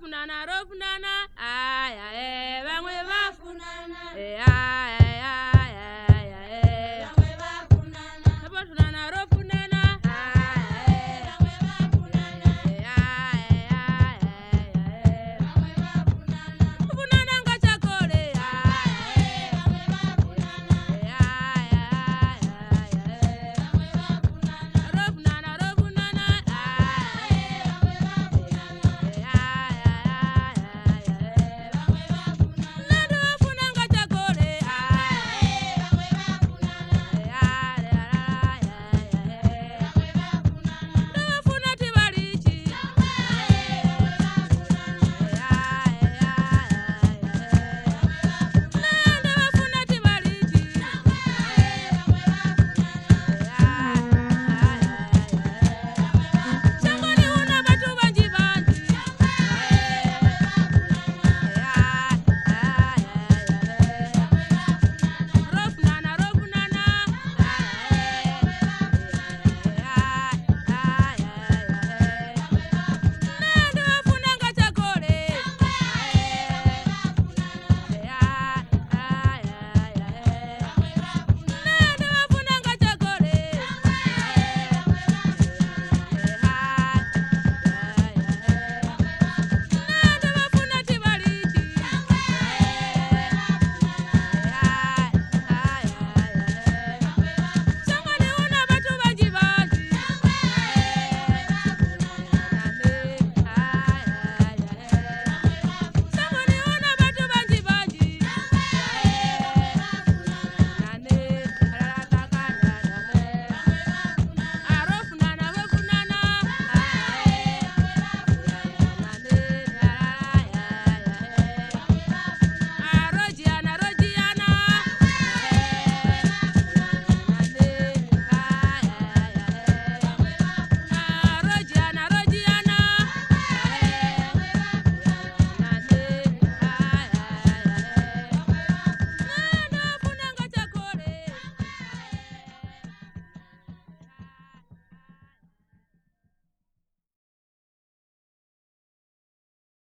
bafunana ro funana aya eh, bangwe bafunana. E aya